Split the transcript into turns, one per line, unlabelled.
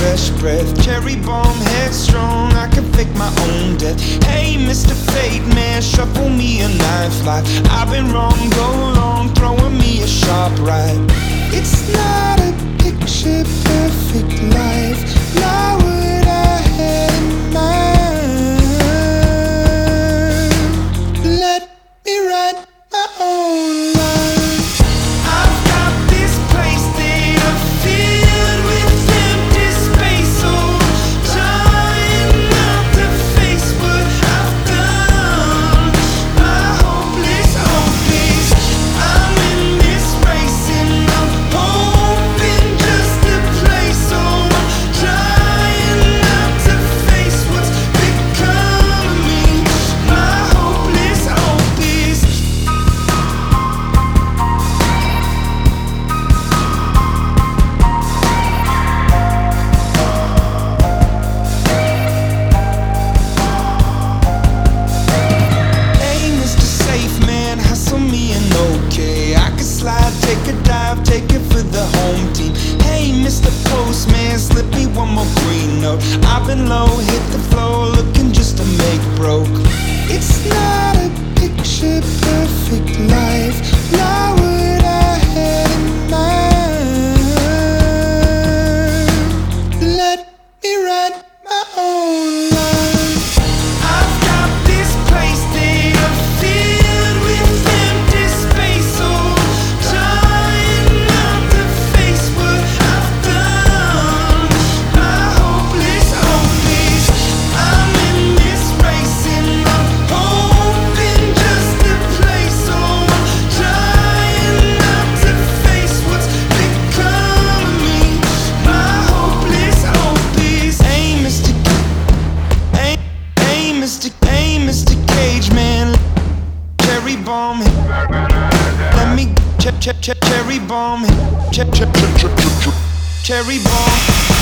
fresh breath. Cherry bomb, headstrong, I can fake my own death. Hey, Mr. Fate Man, shuffle me a knife like I've been wrong, go long, throwing me a sharp right. It's not a picture perfect life. Slip me one more green note. I've been low, hit the floor, looking just to make broke. It's not a picture cherry bomb. Let me ch ch ch cherry bomb. Ch ch ch ch ch cherry bomb.